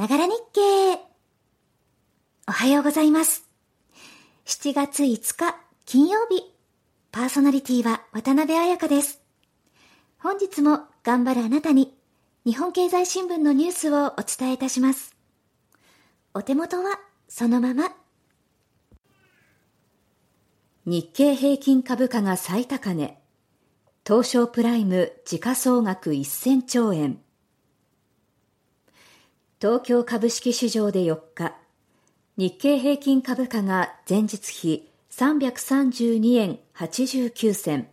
ながら日経。おはようございます。7月5日金曜日。パーソナリティは渡辺彩香です。本日も頑張るあなたに日本経済新聞のニュースをお伝えいたします。お手元はそのまま。日経平均株価が最高値。東証プライム時価総額1000兆円。東京株式市場で4日、日経平均株価が前日比332円89銭、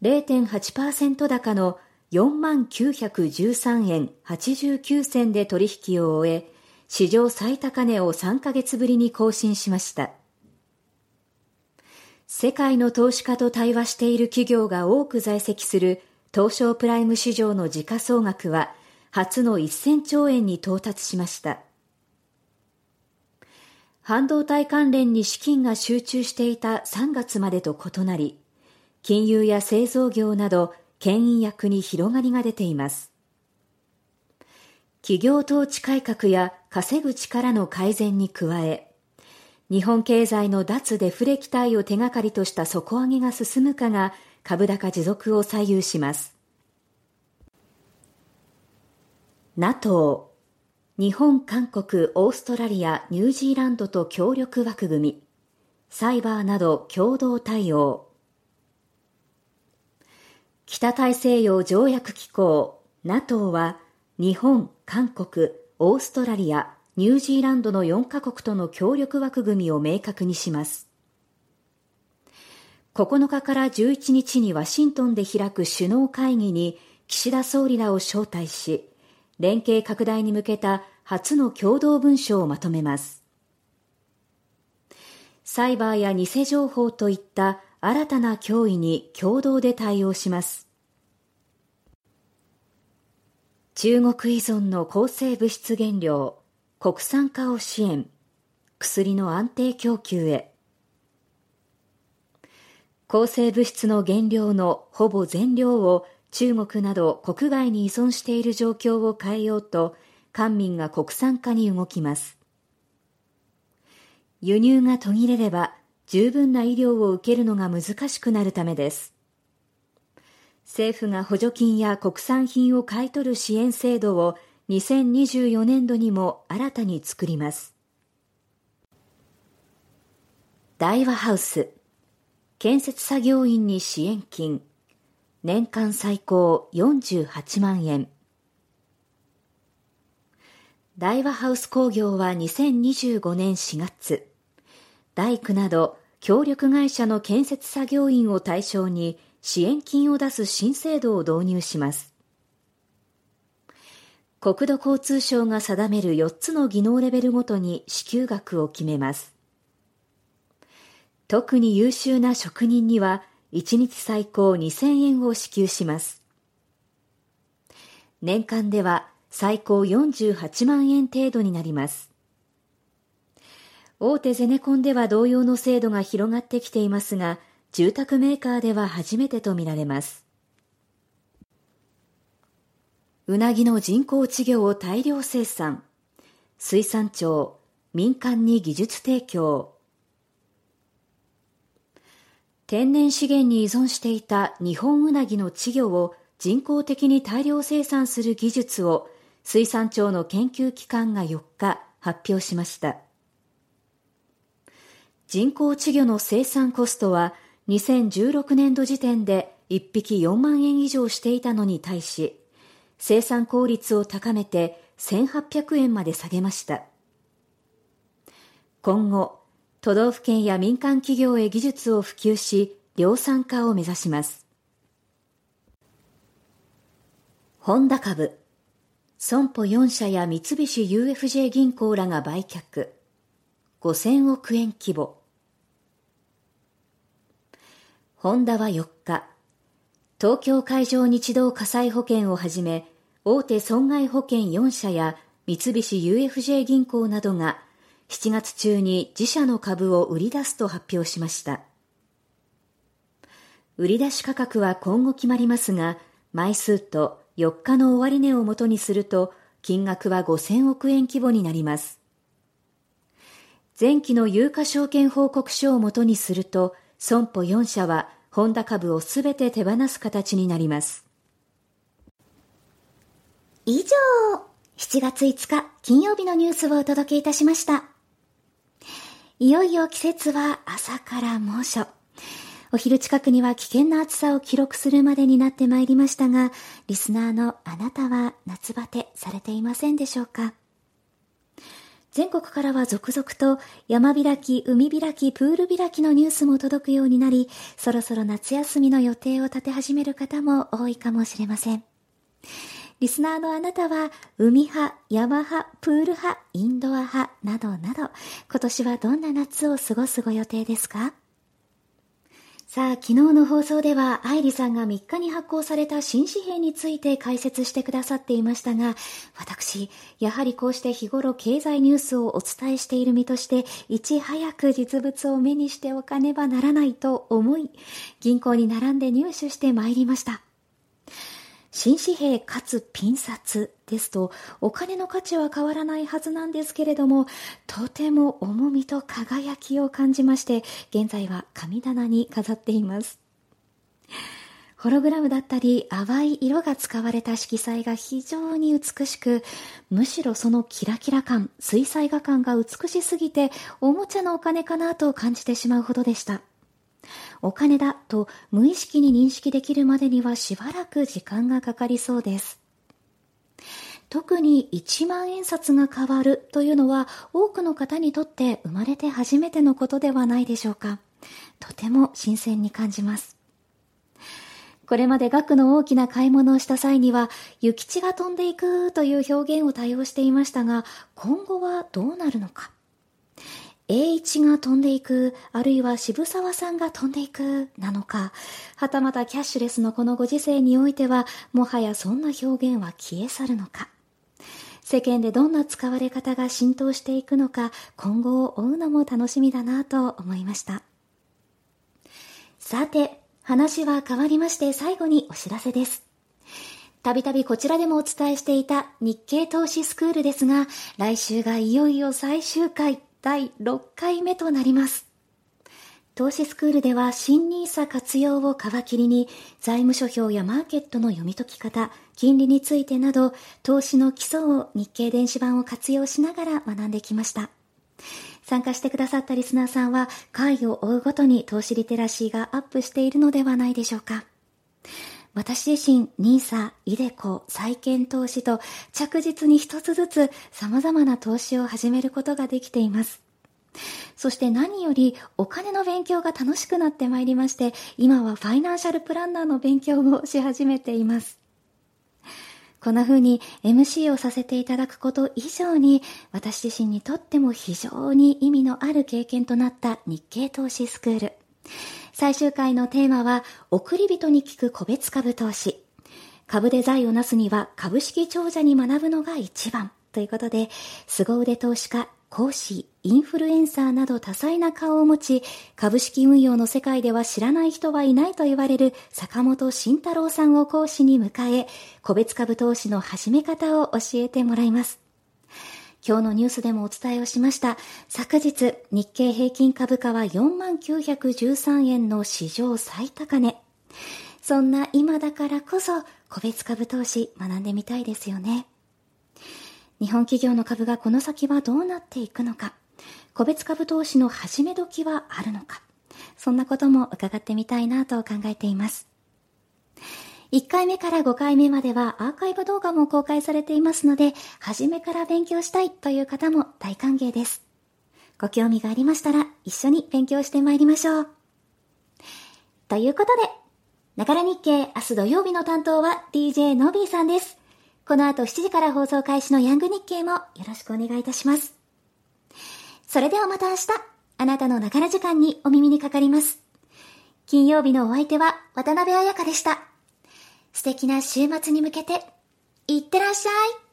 0.8%高の4万913円89銭で取引を終え、史上最高値を3ヶ月ぶりに更新しました。世界の投資家と対話している企業が多く在籍する東証プライム市場の時価総額は初の1000兆円に到達しました。半導体関連に資金が集中していた3月までと異なり、金融や製造業など牽引役に広がりが出ています。企業統治改革や稼ぐ力の改善に加え、日本経済の脱デフレ期待を手がかりとした底上げが進むかが株高持続を左右します。NATO 日本、韓国、オーストラリア、ニュージーランドと協力枠組み。サイバーなど共同対応。北大西洋条約機構。NATO は日本、韓国、オーストラリア、ニュージーランドの4カ国との協力枠組みを明確にします。9日から11日にワシントンで開く首脳会議に岸田総理らを招待し連携拡大に向けた初の共同文書をまとめます。サイバーや偽情報といった新たな脅威に共同で対応します。中国依存の抗生物質原料、国産化を支援、薬の安定供給へ。抗生物質の原料のほぼ全量を中国など国外に依存している状況を変えようと官民が国産化に動きます。輸入が途切れれば十分な医療を受けるのが難しくなるためです。政府が補助金や国産品を買い取る支援制度を2024年度にも新たに作ります。大和ハウス建設作業員に支援金。年間最高48万円。大和ハウス工業は2025年4月大工など協力会社の建設作業員を対象に支援金を出す新制度を導入します。国土交通省が定める4つの技能レベルごとに支給額を決めます。特に優秀な職人には1日最高2000円を支給します。年間では最高48万円程度になります。大手ゼネコンでは同様の制度が広がってきていますが、住宅メーカーでは初めてとみられます。うなぎの人工稚魚を大量生産。水産庁、民間に技術提供。天然資源に依存していた日本うなぎの稚魚を人工的に大量生産する技術を水産庁の研究機関が4日発表しました。人工稚魚の生産コストは2016年度時点で1匹4万円以上していたのに対し生産効率を高めて1800円まで下げました。今後都道府県や民間企業へ技術を普及し量産化を目指します。ホンダ株。損保4社や三菱 UFJ 銀行らが売却。5000億円規模。ホンダは4日。東京海上日動火災保険をはじめ大手損害保険4社や三菱 UFJ 銀行などが7月中に自社の株を売り出すと発表しました。売り出し価格は今後決まりますが、枚数と4日の終値をもとにすると、金額は5000億円規模になります。前期の有価証券報告書をもとにすると、損保4社はホンダ株をすべて手放す形になります。以上、7月5日金曜日のニュースをお届けいたしました。いよいよ季節は朝から猛暑。お昼近くには危険な暑さを記録するまでになってまいりましたが、リスナーのあなたは夏バテされていませんでしょうか？全国からは続々と山開き、海開き、プール開きのニュースも届くようになり、そろそろ夏休みの予定を立て始める方も多いかもしれません。リスナーのあなたは、海派、山派、プール派、インドア派、などなど、今年はどんな夏を過ごすご予定ですか？さあ、昨日の放送では、愛理さんが3日に発行された新紙幣について解説してくださっていましたが、私、やはりこうして日頃経済ニュースをお伝えしている身として、いち早く実物を目にしておかねばならないと思い、銀行に並んで入手してまいりました。新紙幣かつピン札ですと、お金の価値は変わらないはずなんですけれども、とても重みと輝きを感じまして、現在は神棚に飾っています。ホログラムだったり淡い色が使われた色彩が非常に美しく、むしろそのキラキラ感、水彩画感が美しすぎて、おもちゃのお金かなと感じてしまうほどでした。お金だと無意識に認識できるまでにはしばらく時間がかかりそうです。特に1万円札が変わるというのは多くの方にとって生まれて初めてのことではないでしょうか。とても新鮮に感じます。これまで額の大きな買い物をした際には、諭吉が飛んでいくという表現を多用していましたが、今後はどうなるのか。栄一が飛んでいく、あるいは渋沢さんが飛んでいく、なのか、はたまたキャッシュレスのこのご時世においては、もはやそんな表現は消え去るのか。世間でどんな使われ方が浸透していくのか、今後を追うのも楽しみだなと思いました。さて、話は変わりまして最後にお知らせです。たびたびこちらでもお伝えしていた日経投資スクールですが、来週がいよいよ最終回。第6回目となります。投資スクールでは新 nisa 活用を皮切りに財務諸表やマーケットの読み解き方、金利についてなど投資の基礎を日経電子版を活用しながら学んできました。参加してくださったリスナーさんは回を追うごとに投資リテラシーがアップしているのではないでしょうか。私自身、NISA、イデコ、債券投資と着実に一つずつ様々な投資を始めることができています。そして何よりお金の勉強が楽しくなってまいりまして、今はファイナンシャルプランナーの勉強をし始めています。こんな風に MC をさせていただくこと以上に、私自身にとっても非常に意味のある経験となった日経投資スクール。最終回のテーマは、送り人に聞く個別株投資。株で財をなすには株式長者に学ぶのが一番。ということで、凄腕投資家、講師、インフルエンサーなど多彩な顔を持ち、株式運用の世界では知らない人はいないと言われる坂本慎太郎さんを講師に迎え、個別株投資の始め方を教えてもらいます。今日のニュースでもお伝えをしました。昨日、日経平均株価は4913円の史上最高値。そんな今だからこそ、個別株投資学んでみたいですよね。日本企業の株がこの先はどうなっていくのか、個別株投資の始め時はあるのか、そんなことも伺ってみたいなと考えています。1回目から5回目まではアーカイブ動画も公開されていますので、初めから勉強したいという方も大歓迎です。ご興味がありましたら一緒に勉強してまいりましょう。ということで、ながら日経明日土曜日の担当は DJ のびーさんです。この後7時から放送開始のヤング日経もよろしくお願いいたします。それではまた明日、あなたのながら時間にお耳にかかります。金曜日のお相手は渡辺彩香でした。素敵な週末に向けて、いってらっしゃい。